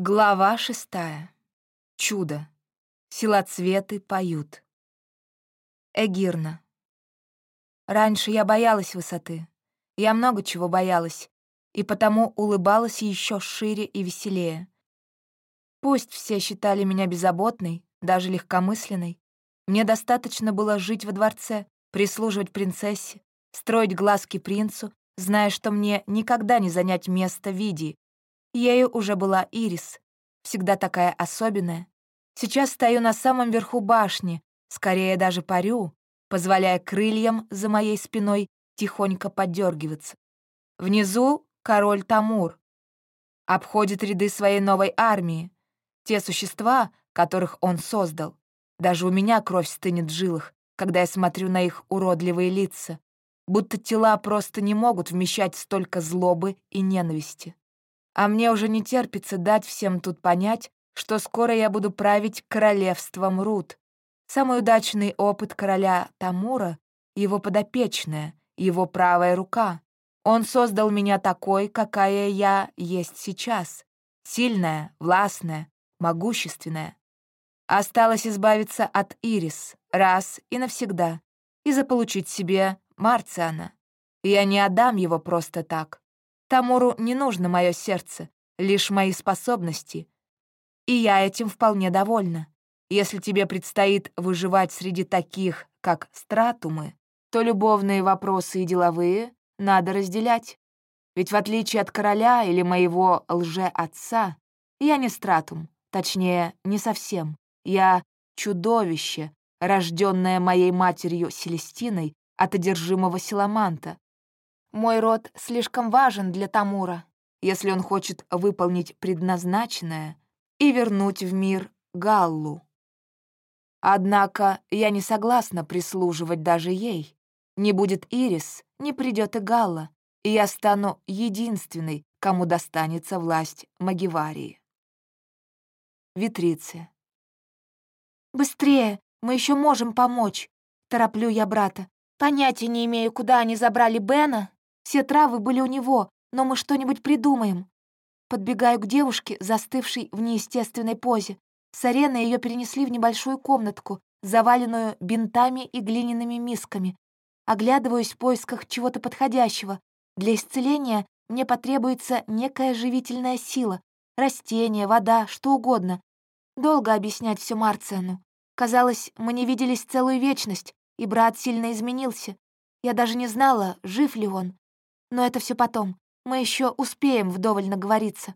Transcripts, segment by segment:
Глава шестая. Чудо. Силоцветы поют. Эгирна. Раньше я боялась высоты. Я много чего боялась, и потому улыбалась еще шире и веселее. Пусть все считали меня беззаботной, даже легкомысленной, мне достаточно было жить во дворце, прислуживать принцессе, строить глазки принцу, зная, что мне никогда не занять место Видии, Ею уже была Ирис, всегда такая особенная. Сейчас стою на самом верху башни, скорее даже парю, позволяя крыльям за моей спиной тихонько подергиваться. Внизу король Тамур. Обходит ряды своей новой армии. Те существа, которых он создал. Даже у меня кровь стынет в жилах, когда я смотрю на их уродливые лица, будто тела просто не могут вмещать столько злобы и ненависти. А мне уже не терпится дать всем тут понять, что скоро я буду править королевством Рут. Самый удачный опыт короля Тамура — его подопечная, его правая рука. Он создал меня такой, какая я есть сейчас. Сильная, властная, могущественная. Осталось избавиться от Ирис раз и навсегда и заполучить себе Марциана. Я не отдам его просто так. Тамуру не нужно мое сердце, лишь мои способности. И я этим вполне довольна. Если тебе предстоит выживать среди таких, как стратумы, то любовные вопросы и деловые надо разделять. Ведь в отличие от короля или моего лже-отца, я не стратум, точнее, не совсем. Я чудовище, рожденное моей матерью Селестиной от одержимого Силаманта, мой род слишком важен для Тамура, если он хочет выполнить предназначенное и вернуть в мир Галлу. Однако я не согласна прислуживать даже ей. Не будет Ирис, не придет и Галла, и я стану единственной, кому достанется власть Магиварии. Витриция. «Быстрее, мы еще можем помочь!» Тороплю я брата. Понятия не имею, куда они забрали Бена, все травы были у него, но мы что-нибудь придумаем. Подбегаю к девушке, застывшей в неестественной позе. С арены ее перенесли в небольшую комнатку, заваленную бинтами и глиняными мисками. Оглядываюсь в поисках чего-то подходящего. Для исцеления мне потребуется некая живительная сила. Растения, вода, что угодно. Долго объяснять все Марциану. Казалось, мы не виделись целую вечность, и брат сильно изменился. Я даже не знала, жив ли он. Но это все потом. Мы еще успеем вдоволь наговориться.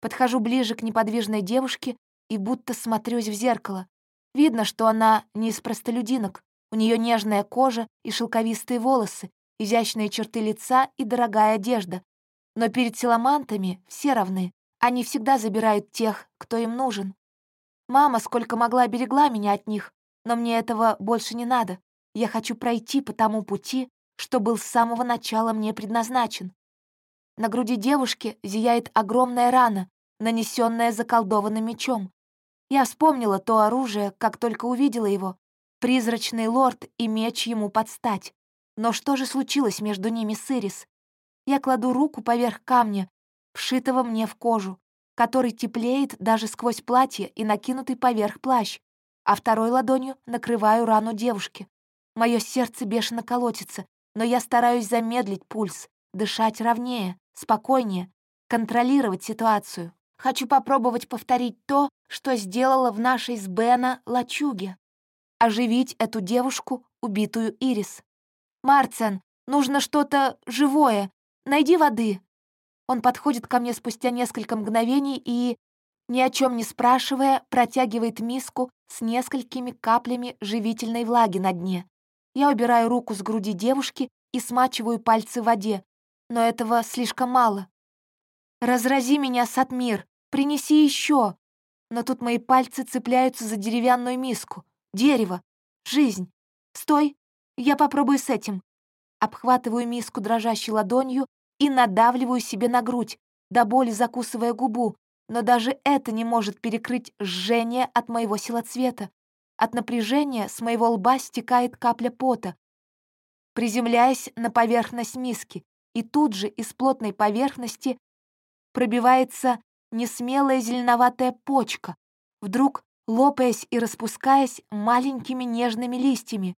Подхожу ближе к неподвижной девушке и будто смотрюсь в зеркало. Видно, что она не из простолюдинок. У нее нежная кожа и шелковистые волосы, изящные черты лица и дорогая одежда. Но перед силамантами все равны. Они всегда забирают тех, кто им нужен. Мама сколько могла берегла меня от них, но мне этого больше не надо. Я хочу пройти по тому пути, что был с самого начала мне предназначен. На груди девушки зияет огромная рана, нанесенная заколдованным мечом. Я вспомнила то оружие, как только увидела его. Призрачный лорд и меч ему подстать. Но что же случилось между ними с Ирис? Я кладу руку поверх камня, вшитого мне в кожу, который теплеет даже сквозь платье и накинутый поверх плащ, а второй ладонью накрываю рану девушки. Мое сердце бешено колотится, но я стараюсь замедлить пульс, дышать ровнее, спокойнее, контролировать ситуацию. Хочу попробовать повторить то, что сделала в нашей с Бена лачуге. Оживить эту девушку, убитую Ирис. «Марцен, нужно что-то живое. Найди воды». Он подходит ко мне спустя несколько мгновений и, ни о чем не спрашивая, протягивает миску с несколькими каплями живительной влаги на дне. Я убираю руку с груди девушки и смачиваю пальцы в воде, но этого слишком мало. «Разрази меня, Сатмир, принеси еще!» Но тут мои пальцы цепляются за деревянную миску. Дерево. Жизнь. Стой, я попробую с этим. Обхватываю миску дрожащей ладонью и надавливаю себе на грудь, до боли закусывая губу, но даже это не может перекрыть жжение от моего силоцвета. От напряжения с моего лба стекает капля пота, приземляясь на поверхность миски, и тут же из плотной поверхности пробивается несмелая зеленоватая почка, вдруг лопаясь и распускаясь маленькими нежными листьями.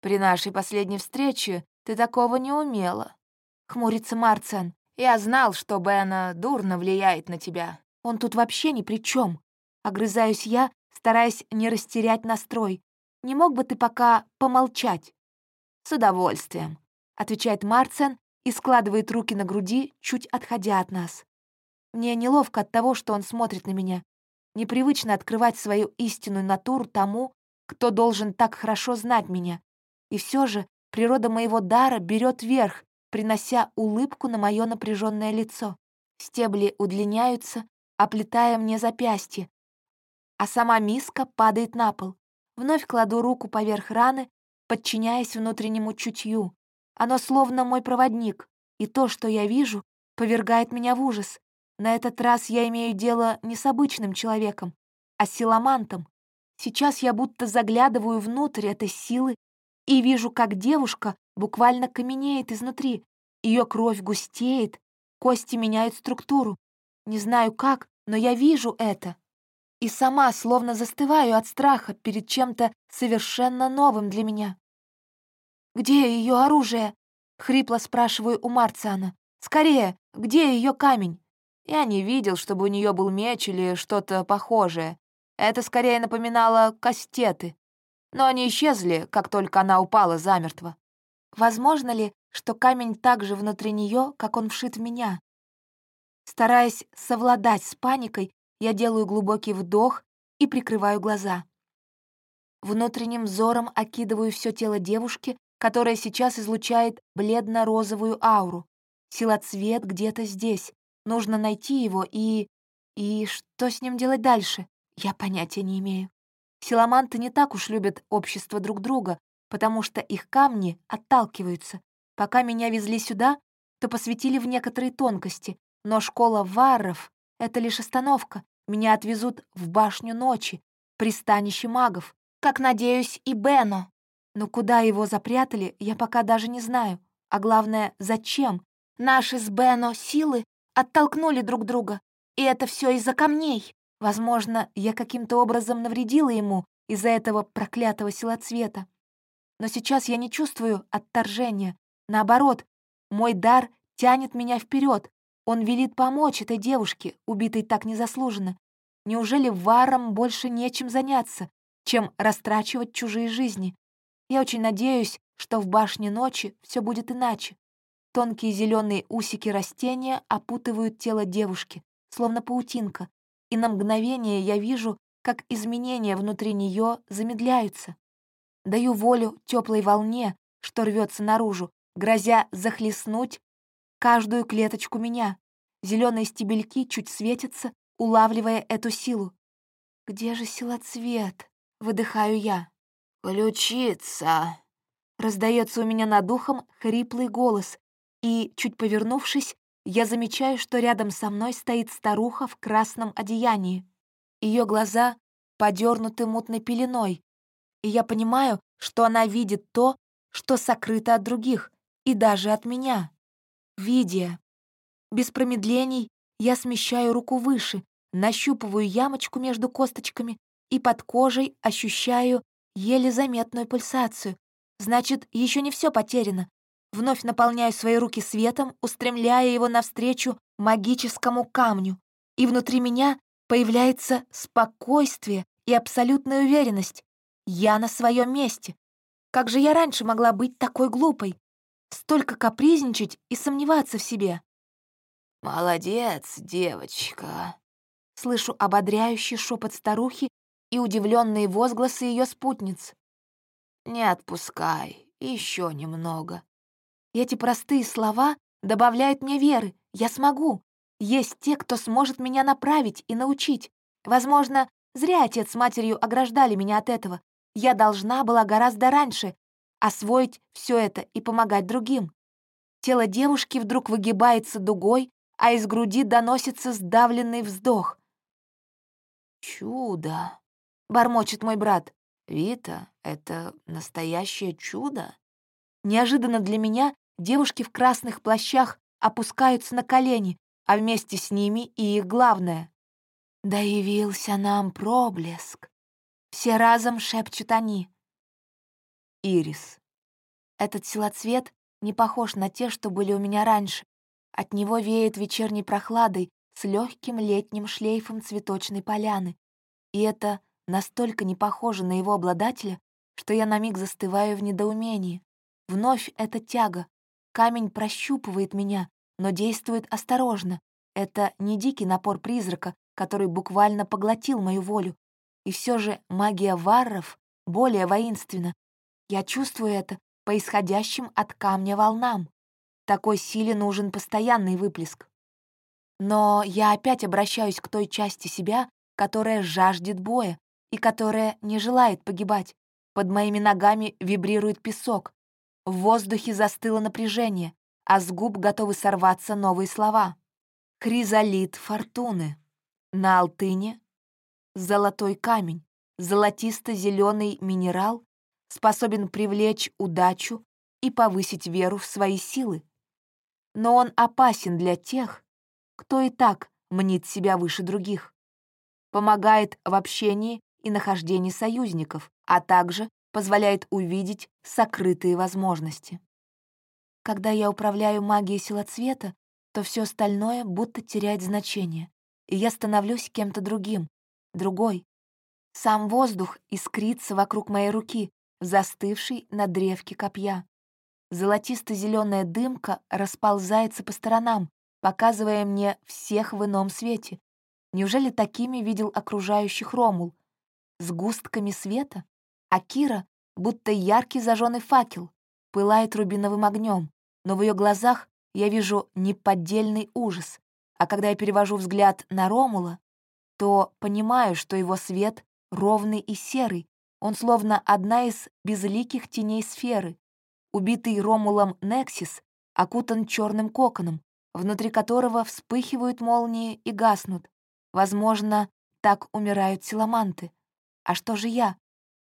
«При нашей последней встрече ты такого не умела», — хмурится Марциан. «Я знал, что Бена дурно влияет на тебя». «Он тут вообще ни при чем. Огрызаюсь я, стараясь не растерять настрой. «Не мог бы ты пока помолчать?» «С удовольствием», — отвечает Марциан и складывает руки на груди, чуть отходя от нас. Мне неловко от того, что он смотрит на меня. Непривычно открывать свою истинную натуру тому, кто должен так хорошо знать меня. И все же природа моего дара берет верх, принося улыбку на мое напряженное лицо. Стебли удлиняются, оплетая мне запястье, а сама миска падает на пол. Вновь кладу руку поверх раны, подчиняясь внутреннему чутью. Оно словно мой проводник, и то, что я вижу, повергает меня в ужас. На этот раз я имею дело не с обычным человеком, а с силамантом. Сейчас я будто заглядываю внутрь этой силы и вижу, как девушка буквально каменеет изнутри. Ее кровь густеет, кости меняют структуру. Не знаю как, но я вижу это. И сама словно застываю от страха перед чем-то совершенно новым для меня. «Где ее оружие?» — хрипло спрашиваю у Марциана. «Скорее, где ее камень?» Я не видел, чтобы у нее был меч или что-то похожее. Это скорее напоминало кастеты. Но они исчезли, как только она упала замертво. Возможно ли, что камень так же внутри нее, как он вшит в меня? Стараясь совладать с паникой, я делаю глубокий вдох и прикрываю глаза. Внутренним взором окидываю все тело девушки, которая сейчас излучает бледно-розовую ауру. Силоцвет где-то здесь, Нужно найти его и... И что с ним делать дальше? Я понятия не имею. Силаманты не так уж любят общество друг друга, потому что их камни отталкиваются. Пока меня везли сюда, то посвятили в некоторые тонкости, но школа варров — это лишь остановка. Меня отвезут в башню ночи, пристанище магов, как, надеюсь, и Бено. Но куда его запрятали, я пока даже не знаю. А главное, зачем? Наши с Бено силы оттолкнули друг друга. И это все из-за камней. Возможно, я каким-то образом навредила ему из-за этого проклятого силоцвета. Но сейчас я не чувствую отторжения. Наоборот, мой дар тянет меня вперед. Он велит помочь этой девушке, убитой так незаслуженно. Неужели варом больше нечем заняться, чем растрачивать чужие жизни? Я очень надеюсь, что в башне ночи все будет иначе. Тонкие зеленые усики растения опутывают тело девушки, словно паутинка, и на мгновение я вижу, как изменения внутри нее замедляются. Даю волю теплой волне, что рвется наружу, грозя захлестнуть каждую клеточку меня. Зеленые стебельки чуть светятся, улавливая эту силу. «Где же силоцвет?» — выдыхаю я. «Ключица!» — раздается у меня над ухом хриплый голос, и, чуть повернувшись, я замечаю, что рядом со мной стоит старуха в красном одеянии. Ее глаза подернуты мутной пеленой, и я понимаю, что она видит то, что сокрыто от других, и даже от меня. Видя. Без промедлений я смещаю руку выше, нащупываю ямочку между косточками и под кожей ощущаю еле заметную пульсацию. Значит, еще не все потеряно. Вновь наполняю свои руки светом, устремляя его навстречу магическому камню. И внутри меня появляется спокойствие и абсолютная уверенность. Я на своем месте. Как же я раньше могла быть такой глупой? Столько капризничать и сомневаться в себе. «Молодец, девочка!» Слышу ободряющий шепот старухи и удивленные возгласы ее спутниц. «Не отпускай, еще немного. И эти простые слова добавляют мне веры. Я смогу. Есть те, кто сможет меня направить и научить. Возможно, зря отец с матерью ограждали меня от этого. Я должна была гораздо раньше освоить все это и помогать другим. Тело девушки вдруг выгибается дугой, а из груди доносится сдавленный вздох. «Чудо!» — бормочет мой брат. «Вита, это настоящее чудо?» Неожиданно для меня Девушки в красных плащах опускаются на колени, а вместе с ними и их главное. «Да явился нам проблеск!» Все разом шепчут они. Ирис. Этот силоцвет не похож на те, что были у меня раньше. От него веет вечерней прохладой с легким летним шлейфом цветочной поляны. И это настолько не похоже на его обладателя, что я на миг застываю в недоумении. Вновь эта тяга. Камень прощупывает меня, но действует осторожно. Это не дикий напор призрака, который буквально поглотил мою волю. И все же магия варров более воинственна. Я чувствую это по исходящим от камня волнам. Такой силе нужен постоянный выплеск. Но я опять обращаюсь к той части себя, которая жаждет боя и которая не желает погибать. Под моими ногами вибрирует песок. В воздухе застыло напряжение, а с губ готовы сорваться новые слова. Хризолит фортуны. На алтыне — золотой камень, золотисто-зеленый минерал, способен привлечь удачу и повысить веру в свои силы. Но он опасен для тех, кто и так мнит себя выше других. Помогает в общении и нахождении союзников, а также позволяет увидеть сокрытые возможности. Когда я управляю магией силоцвета, то все остальное будто теряет значение и я становлюсь кем-то другим, другой. Сам воздух искрится вокруг моей руки, застывшей на древке копья. Золотисто-зеленая дымка расползается по сторонам, показывая мне всех в ином свете. Неужели такими видел окружающих Ромул? С густками света? А Кира, будто яркий зажженный факел, пылает рубиновым огнем, но в ее глазах я вижу неподдельный ужас, а когда я перевожу взгляд на Ромула, то понимаю, что его свет ровный и серый, он словно одна из безликих теней сферы. Убитый Ромулом Нексис окутан черным коконом, внутри которого вспыхивают молнии и гаснут. Возможно, так умирают силаманты. А что же я?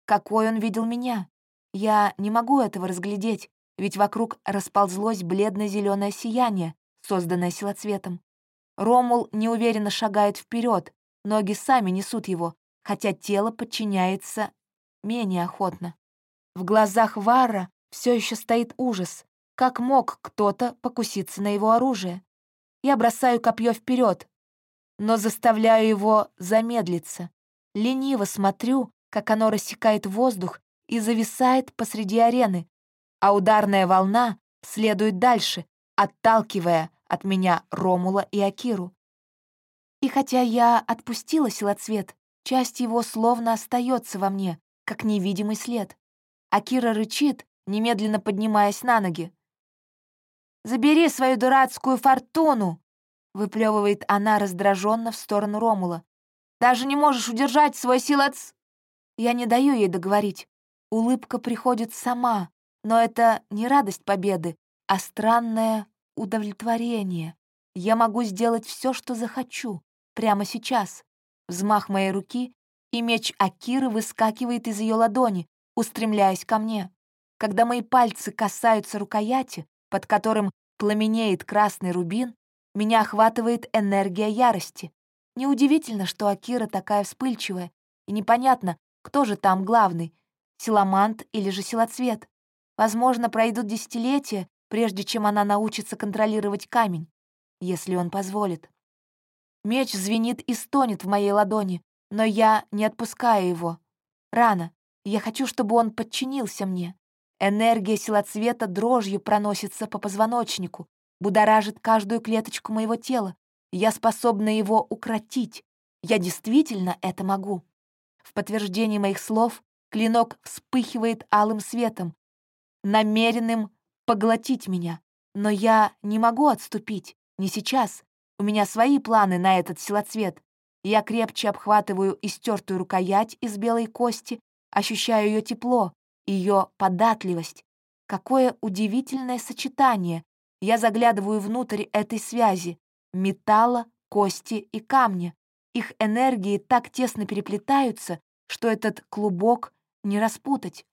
Какой он видел меня? Я не могу этого разглядеть, ведь вокруг расползлось бледно зеленое сияние, созданное силоцветом. Ромул неуверенно шагает вперед, ноги сами несут его, хотя тело подчиняется менее охотно. В глазах Вара все еще стоит ужас. Как мог кто-то покуситься на его оружие? Я бросаю копье вперед, но заставляю его замедлиться. Лениво смотрю, как оно рассекает воздух и зависает посреди арены, а ударная волна следует дальше, отталкивая от меня Ромула и Акиру. И хотя я отпустила силоцвет, часть его словно остается во мне, как невидимый след. Акира рычит, немедленно поднимаясь на ноги. «Забери свою дурацкую фортуну!» — выплевывает она раздраженно в сторону Ромула. «Даже не можешь удержать свой силоц...» Я не даю ей договорить. Улыбка приходит сама, но это не радость победы, а странная удовлетворение. Я могу сделать все, что захочу, прямо сейчас. Взмах моей руки, и меч Акиры выскакивает из ее ладони, устремляясь ко мне. Когда мои пальцы касаются рукояти, под которым пламенеет красный рубин, меня охватывает энергия ярости. Неудивительно, что Акира такая вспыльчивая, и непонятно, кто же там главный, силамант или же силоцвет. Возможно, пройдут десятилетия, прежде чем она научится контролировать камень, если он позволит. Меч звенит и стонет в моей ладони, но я не отпускаю его. Рано. Я хочу, чтобы он подчинился мне. Энергия силоцвета дрожью проносится по позвоночнику, будоражит каждую клеточку моего тела. Я способна его укротить. Я действительно это могу. В подтверждение моих слов клинок вспыхивает алым светом, намеренным поглотить меня. Но я не могу отступить, не сейчас. У меня свои планы на этот силоцвет. Я крепче обхватываю истертую рукоять из белой кости, ощущаю ее тепло, ее податливость. Какое удивительное сочетание. Я заглядываю внутрь этой связи. Металла, кости и камня. Их энергии так тесно переплетаются, что этот клубок не распутать.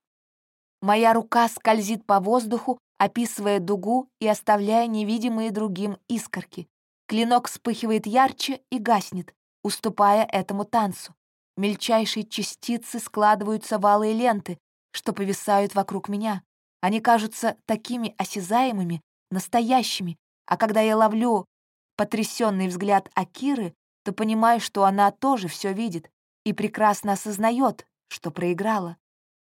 Моя рука скользит по воздуху, описывая дугу и оставляя невидимые другим искорки. Клинок вспыхивает ярче и гаснет, уступая этому танцу. Мельчайшие частицы складываются в алые ленты, что повисают вокруг меня. Они кажутся такими осязаемыми, настоящими, а когда я ловлю потрясенный взгляд Акиры, то понимаю, что она тоже все видит и прекрасно осознает, что проиграла.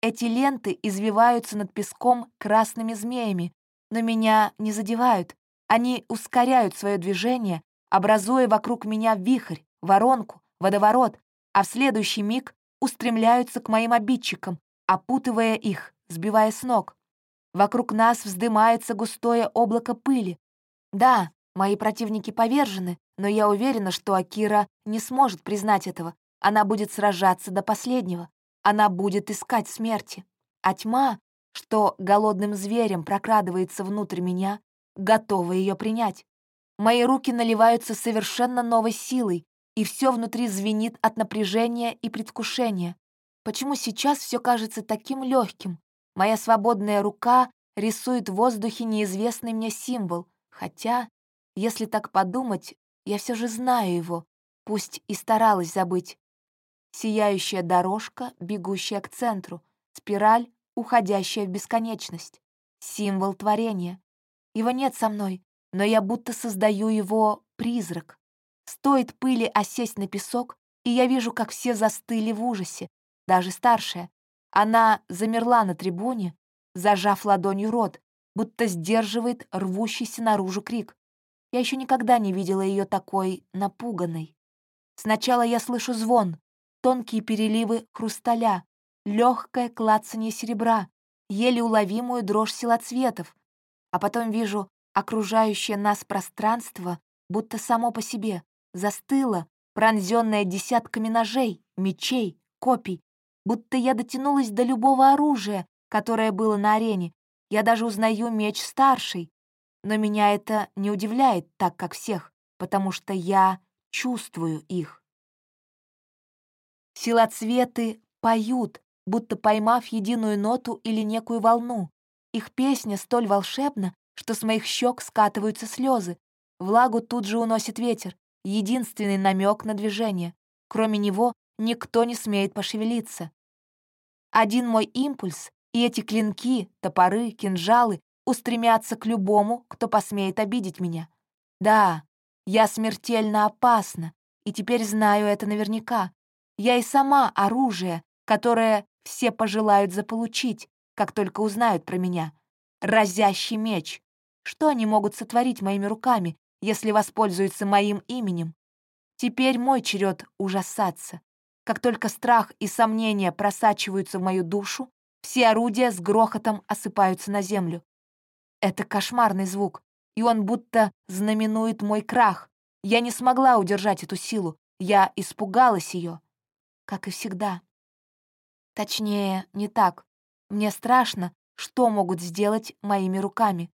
Эти ленты извиваются над песком красными змеями, но меня не задевают. Они ускоряют свое движение, образуя вокруг меня вихрь, воронку, водоворот, а в следующий миг устремляются к моим обидчикам, опутывая их, сбивая с ног. Вокруг нас вздымается густое облако пыли. Да, мои противники повержены, но я уверена, что Акира не сможет признать этого. Она будет сражаться до последнего. Она будет искать смерти. А тьма, что голодным зверем прокрадывается внутрь меня, готова ее принять. Мои руки наливаются совершенно новой силой, и все внутри звенит от напряжения и предвкушения. Почему сейчас все кажется таким легким? Моя свободная рука рисует в воздухе неизвестный мне символ, хотя, если так подумать, я все же знаю его, пусть и старалась забыть сияющая дорожка, бегущая к центру, спираль, уходящая в бесконечность, символ творения. Его нет со мной, но я будто создаю его призрак. Стоит пыли осесть на песок, и я вижу, как все застыли в ужасе, даже старшая. Она замерла на трибуне, зажав ладонью рот, будто сдерживает рвущийся наружу крик. Я еще никогда не видела ее такой напуганной. Сначала я слышу звон, тонкие переливы хрусталя, легкое клацанье серебра, еле уловимую дрожь силоцветов, а потом вижу окружающее нас пространство, будто само по себе, застыло, пронзенное десятками ножей, мечей, копий, будто я дотянулась до любого оружия, которое было на арене. Я даже узнаю меч старший, но меня это не удивляет так, как всех, потому что я чувствую их. Силоцветы поют, будто поймав единую ноту или некую волну. Их песня столь волшебна, что с моих щек скатываются слезы. Влагу тут же уносит ветер, единственный намек на движение. Кроме него никто не смеет пошевелиться. Один мой импульс, и эти клинки, топоры, кинжалы устремятся к любому, кто посмеет обидеть меня. Да, я смертельно опасна, и теперь знаю это наверняка. Я и сама оружие, которое все пожелают заполучить, как только узнают про меня. Разящий меч. Что они могут сотворить моими руками, если воспользуются моим именем? Теперь мой черед ужасаться. Как только страх и сомнения просачиваются в мою душу, все орудия с грохотом осыпаются на землю. Это кошмарный звук, и он будто знаменует мой крах. Я не смогла удержать эту силу, я испугалась ее как и всегда. Точнее, не так. Мне страшно, что могут сделать моими руками.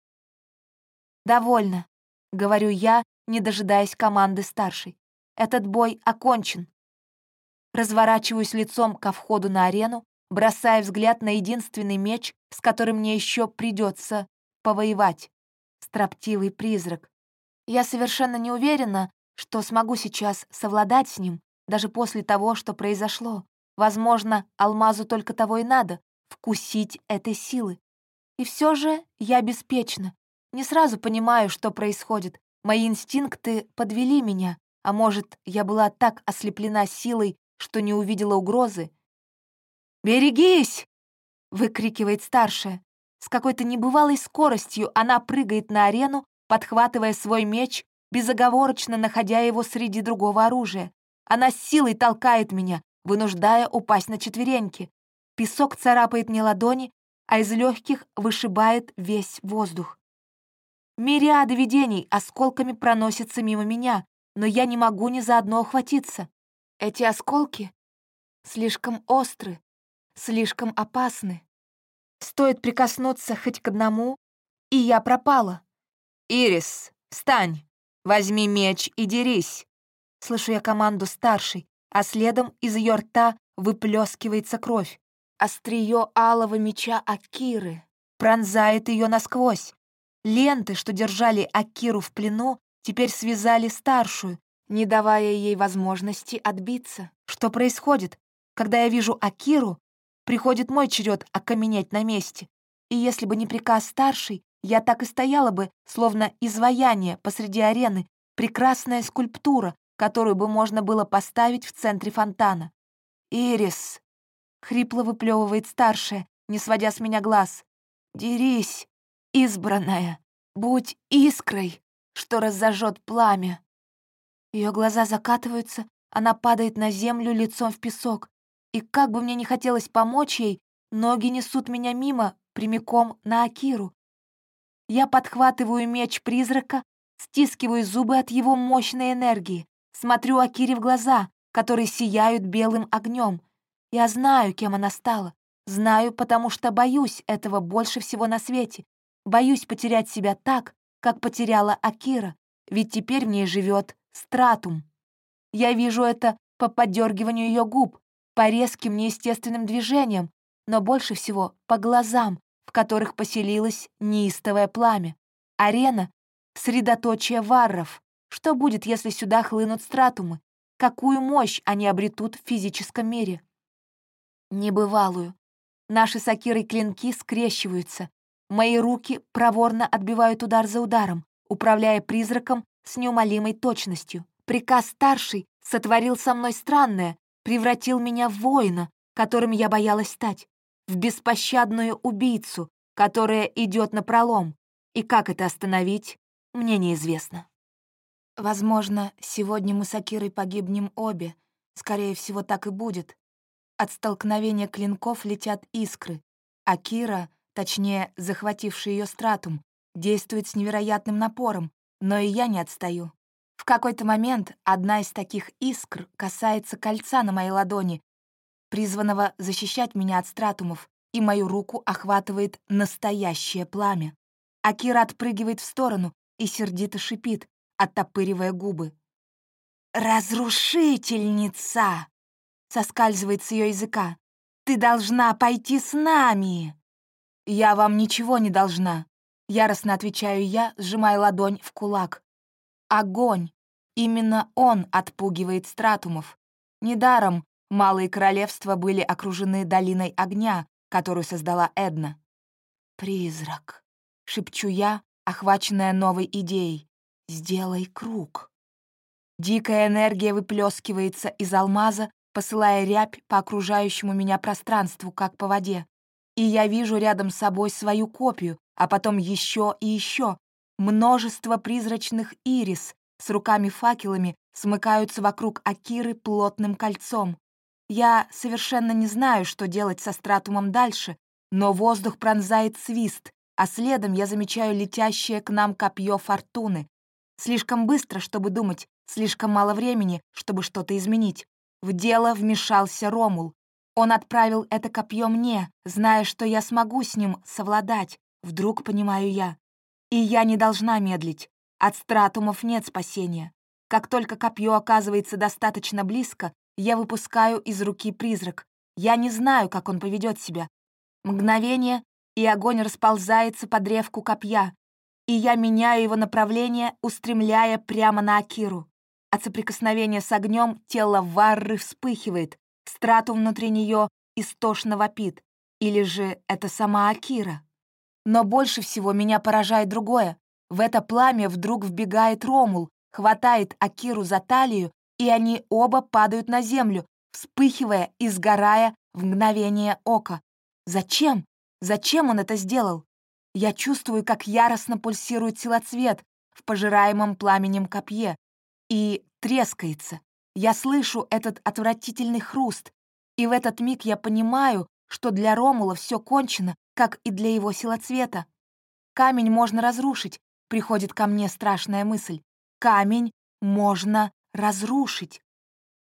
«Довольно», — говорю я, не дожидаясь команды старшей. «Этот бой окончен». Разворачиваюсь лицом ко входу на арену, бросая взгляд на единственный меч, с которым мне еще придется повоевать. Строптивый призрак. Я совершенно не уверена, что смогу сейчас совладать с ним, даже после того, что произошло. Возможно, алмазу только того и надо — вкусить этой силы. И все же я беспечна. Не сразу понимаю, что происходит. Мои инстинкты подвели меня, а может, я была так ослеплена силой, что не увидела угрозы. «Берегись!» — выкрикивает старшая. С какой-то небывалой скоростью она прыгает на арену, подхватывая свой меч, безоговорочно находя его среди другого оружия. Она с силой толкает меня, вынуждая упасть на четвереньки. Песок царапает мне ладони, а из легких вышибает весь воздух. Мириады видений осколками проносятся мимо меня, но я не могу ни за одно охватиться. Эти осколки слишком остры, слишком опасны. Стоит прикоснуться хоть к одному, и я пропала. «Ирис, встань! Возьми меч и дерись!» Слышу я команду старшей, а следом из ее рта выплескивается кровь. Острие алого меча Акиры пронзает ее насквозь. Ленты, что держали Акиру в плену, теперь связали старшую, не давая ей возможности отбиться. Что происходит? Когда я вижу Акиру, приходит мой черед окаменеть на месте. И если бы не приказ старшей, я так и стояла бы, словно изваяние посреди арены, прекрасная скульптура, которую бы можно было поставить в центре фонтана. «Ирис!» — хрипло выплевывает старшая, не сводя с меня глаз. «Дерись, избранная, будь искрой, что разожжет пламя». Ее глаза закатываются, она падает на землю лицом в песок, и как бы мне не хотелось помочь ей, ноги несут меня мимо, прямиком на Акиру. Я подхватываю меч призрака, стискиваю зубы от его мощной энергии, смотрю Акире в глаза, которые сияют белым огнем. Я знаю, кем она стала. Знаю, потому что боюсь этого больше всего на свете. Боюсь потерять себя так, как потеряла Акира, ведь теперь в ней живет Стратум. Я вижу это по подергиванию ее губ, по резким неестественным движениям, но больше всего по глазам, в которых поселилось неистовое пламя. Арена — средоточие варров. Что будет, если сюда хлынут стратумы? Какую мощь они обретут в физическом мире? Небывалую. Наши с Акирой клинки скрещиваются. Мои руки проворно отбивают удар за ударом, управляя призраком с неумолимой точностью. Приказ старший сотворил со мной странное, превратил меня в воина, которым я боялась стать, в беспощадную убийцу, которая идет на пролом. И как это остановить, мне неизвестно. Возможно, сегодня мы с Акирой погибнем обе. Скорее всего, так и будет. От столкновения клинков летят искры. Акира, точнее, захвативший ее стратум, действует с невероятным напором, но и я не отстаю. В какой-то момент одна из таких искр касается кольца на моей ладони, призванного защищать меня от стратумов, и мою руку охватывает настоящее пламя. Акира отпрыгивает в сторону и сердито шипит, оттопыривая губы. «Разрушительница!» — соскальзывает с ее языка. «Ты должна пойти с нами!» «Я вам ничего не должна», — яростно отвечаю я, сжимая ладонь в кулак. Огонь. Именно он отпугивает стратумов. Недаром малые королевства были окружены долиной огня, которую создала Эдна. «Призрак», — шепчу я, охваченная новой идеей. «Сделай круг». Дикая энергия выплескивается из алмаза, посылая рябь по окружающему меня пространству, как по воде. И я вижу рядом с собой свою копию, а потом еще и еще, Множество призрачных ирис с руками-факелами смыкаются вокруг Акиры плотным кольцом. Я совершенно не знаю, что делать со стратумом дальше, но воздух пронзает свист, а следом я замечаю летящее к нам копье фортуны. Слишком быстро, чтобы думать, слишком мало времени, чтобы что-то изменить. В дело вмешался Ромул. Он отправил это копье мне, зная, что я смогу с ним совладать. Вдруг понимаю я. И я не должна медлить. От стратумов нет спасения. Как только копье оказывается достаточно близко, я выпускаю из руки призрак. Я не знаю, как он поведет себя. Мгновение, и огонь расползается по древку копья, и я меняю его направление, устремляя прямо на Акиру. От соприкосновения с огнем тело Варры вспыхивает, страту внутри нее истошно вопит. Или же это сама Акира? Но больше всего меня поражает другое. В это пламя вдруг вбегает Ромул, хватает Акиру за талию, и они оба падают на землю, вспыхивая и сгорая в мгновение ока. Зачем? Зачем он это сделал? Я чувствую, как яростно пульсирует силоцвет в пожираемом пламенем копье и трескается. Я слышу этот отвратительный хруст, и в этот миг я понимаю, что для Ромула все кончено, как и для его силоцвета. Камень можно разрушить, приходит ко мне страшная мысль. Камень можно разрушить.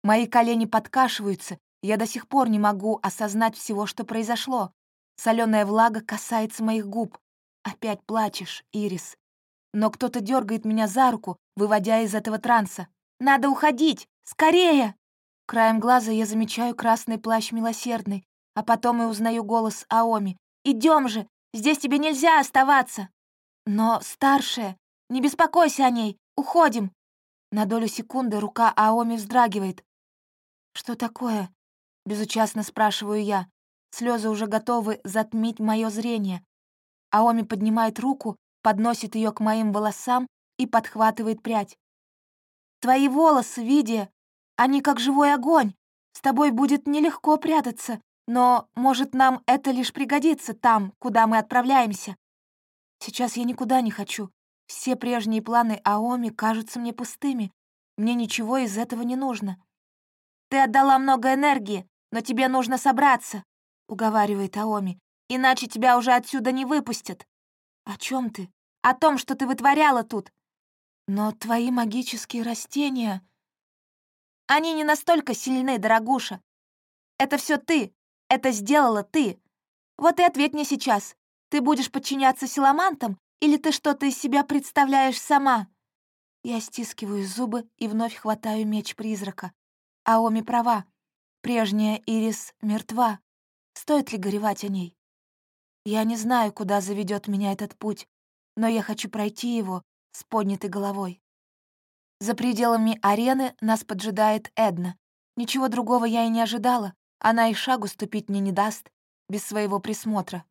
Мои колени подкашиваются, я до сих пор не могу осознать всего, что произошло. Соленая влага касается моих губ. Опять плачешь, Ирис. Но кто-то дергает меня за руку, выводя из этого транса. «Надо уходить! Скорее!» Краем глаза я замечаю красный плащ милосердный, а потом и узнаю голос Аоми. Идем же! Здесь тебе нельзя оставаться!» «Но старшая, не беспокойся о ней, Уходим!» На долю секунды рука Аоми вздрагивает. «Что такое?» — безучастно спрашиваю я. Слезы уже готовы затмить мое зрение. Аоми поднимает руку, подносит ее к моим волосам и подхватывает прядь. «Твои волосы, Видия, они как живой огонь. С тобой будет нелегко прятаться, но, может, нам это лишь пригодится там, куда мы отправляемся. Сейчас я никуда не хочу. Все прежние планы Аоми кажутся мне пустыми. Мне ничего из этого не нужно. Ты отдала много энергии, но тебе нужно собраться уговаривает Аоми, «иначе тебя уже отсюда не выпустят». «О чем ты? О том, что ты вытворяла тут». «Но твои магические растения...» «Они не настолько сильны, дорогуша. Это все ты. Это сделала ты. Вот и ответь мне сейчас. Ты будешь подчиняться силамантам, или ты что-то из себя представляешь сама?» Я стискиваю зубы и вновь хватаю меч призрака. Аоми права. Прежняя Ирис мертва. Стоит ли горевать о ней? Я не знаю, куда заведет меня этот путь, но я хочу пройти его с поднятой головой. За пределами арены нас поджидает Эдна. Ничего другого я и не ожидала. Она и шагу ступить мне не даст, без своего присмотра.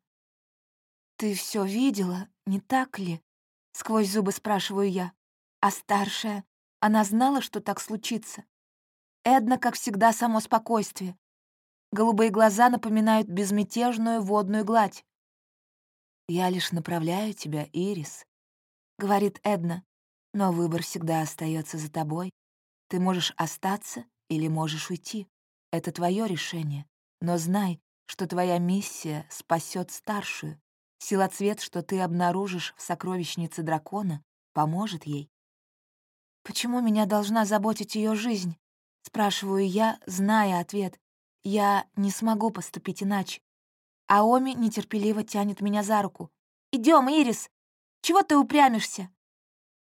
«Ты все видела, не так ли?» — сквозь зубы спрашиваю я. А старшая, она знала, что так случится. Эдна, как всегда, само спокойствие. Голубые глаза напоминают безмятежную водную гладь. «Я лишь направляю тебя, Ирис», — говорит Эдна, «но выбор всегда остается за тобой. Ты можешь остаться или можешь уйти. Это твое решение. Но знай, что твоя миссия спасет старшую. Силоцвет, что ты обнаружишь в сокровищнице дракона, поможет ей. «Почему меня должна заботить ее жизнь?» — спрашиваю я, зная ответ, я не смогу поступить иначе. Аоми нетерпеливо тянет меня за руку. Идем, Ирис! Чего ты упрямишься?»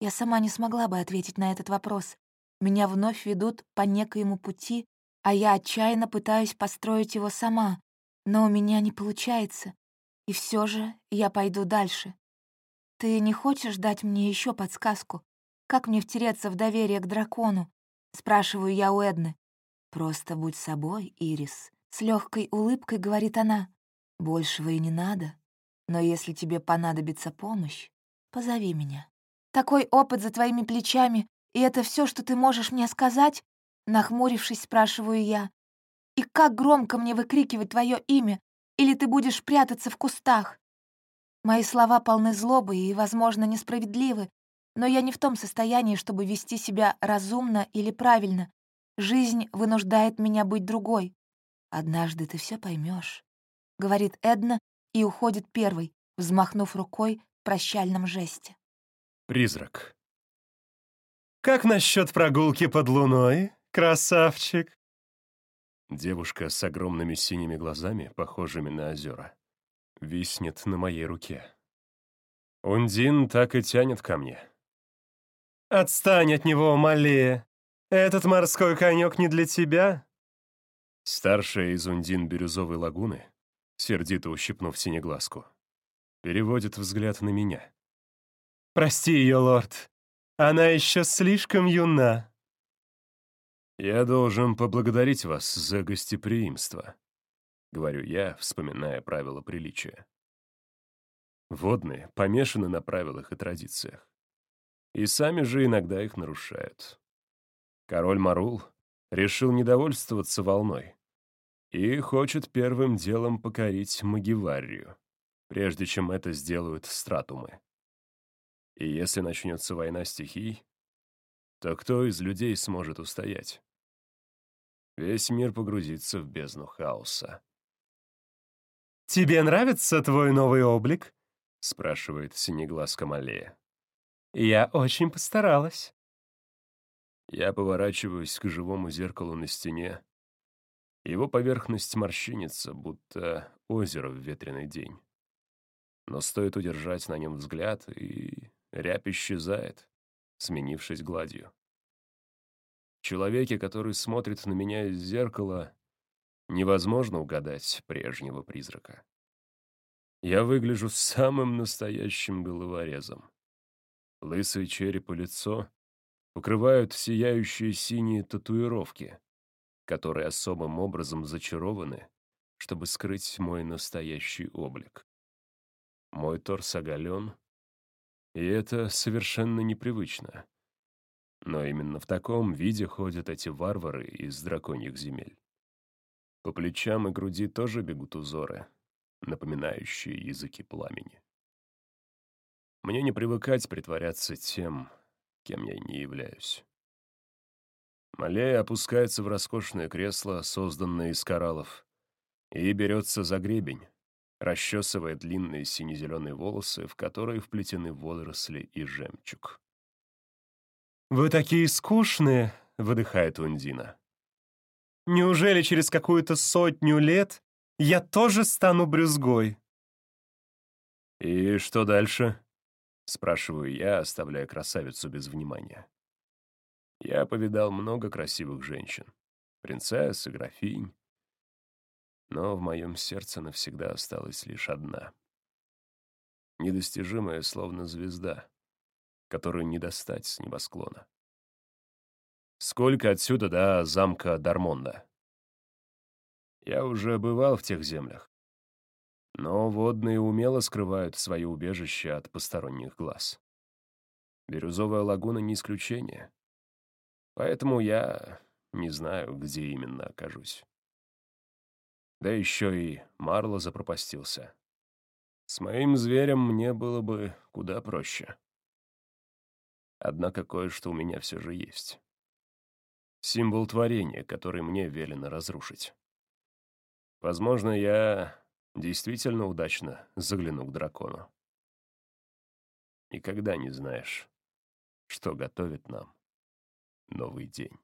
Я сама не смогла бы ответить на этот вопрос. Меня вновь ведут по некоему пути, а я отчаянно пытаюсь построить его сама, но у меня не получается. И все же я пойду дальше. Ты не хочешь дать мне еще подсказку? Как мне втереться в доверие к дракону? Спрашиваю я у Эдны. «Просто будь собой, Ирис», — с легкой улыбкой говорит она. «Большего и не надо. Но если тебе понадобится помощь, позови меня». «Такой опыт за твоими плечами, и это все, что ты можешь мне сказать?» Нахмурившись, спрашиваю я. «И как громко мне выкрикивать твое имя? Или ты будешь прятаться в кустах?» Мои слова полны злобы и, возможно, несправедливы, но я не в том состоянии, чтобы вести себя разумно или правильно. Жизнь вынуждает меня быть другой. Однажды ты все поймешь, говорит Эдна и уходит первой, взмахнув рукой прощальном жесте. Призрак. «Как насчет прогулки под луной, красавчик?» Девушка с огромными синими глазами, похожими на озера, виснет на моей руке. Ундин так и тянет ко мне. «Отстань от него, Малея! «Этот морской конек не для тебя?» Старшая из ундин Бирюзовой лагуны, сердито ущипнув синеглазку, переводит взгляд на меня. «Прости ее, лорд, она еще слишком юна». «Я должен поблагодарить вас за гостеприимство», — говорю я, вспоминая правила приличия. Водные помешаны на правилах и традициях. И сами же иногда их нарушают. Король Марул решил недовольствоваться волной и хочет первым делом покорить Магиварию, прежде чем это сделают стратумы. И если начнется война стихий, то кто из людей сможет устоять? Весь мир погрузится в бездну хаоса. «Тебе нравится твой новый облик?» — спрашивает синеглазка Малея. «Я очень постаралась». Я поворачиваюсь к живому зеркалу на стене. Его поверхность морщинится, будто озеро в ветреный день. Но стоит удержать на нем взгляд, и рябь исчезает, сменившись гладью. Человеке, который смотрит на меня из зеркала, невозможно угадать прежнего призрака. Я выгляжу самым настоящим головорезом. Лысый череп и лицо покрывают сияющие синие татуировки, которые особым образом зачарованы, чтобы скрыть мой настоящий облик. Мой торс оголен, и это совершенно непривычно. Но именно в таком виде ходят эти варвары из драконьих земель. По плечам и груди тоже бегут узоры, напоминающие языки пламени. Мне не привыкать притворяться тем, кем я не являюсь. Малея опускается в роскошное кресло, созданное из кораллов, и берется за гребень, расчесывая длинные сине-зеленые волосы, в которые вплетены водоросли и жемчуг. «Вы такие скучные», — выдыхает Ундина. «Неужели через какую-то сотню лет я тоже стану брюзгой?» «И что дальше?» — спрашиваю я, оставляя красавицу без внимания. Я повидал много красивых женщин, принцесс и графинь, но в моем сердце навсегда осталась лишь одна. Недостижимая, словно звезда, которую не достать с небосклона. Сколько отсюда до замка Дармонда? Я уже бывал в тех землях. Но водные умело скрывают свое убежище от посторонних глаз. Бирюзовая лагуна не исключение. Поэтому я не знаю, где именно окажусь. Да еще и Марло запропастился. С моим зверем мне было бы куда проще. Однако кое-что у меня все же есть. Символ творения, который мне велено разрушить. Возможно, я действительно удачно загляну к дракону. Никогда не знаешь, что готовит нам новый день.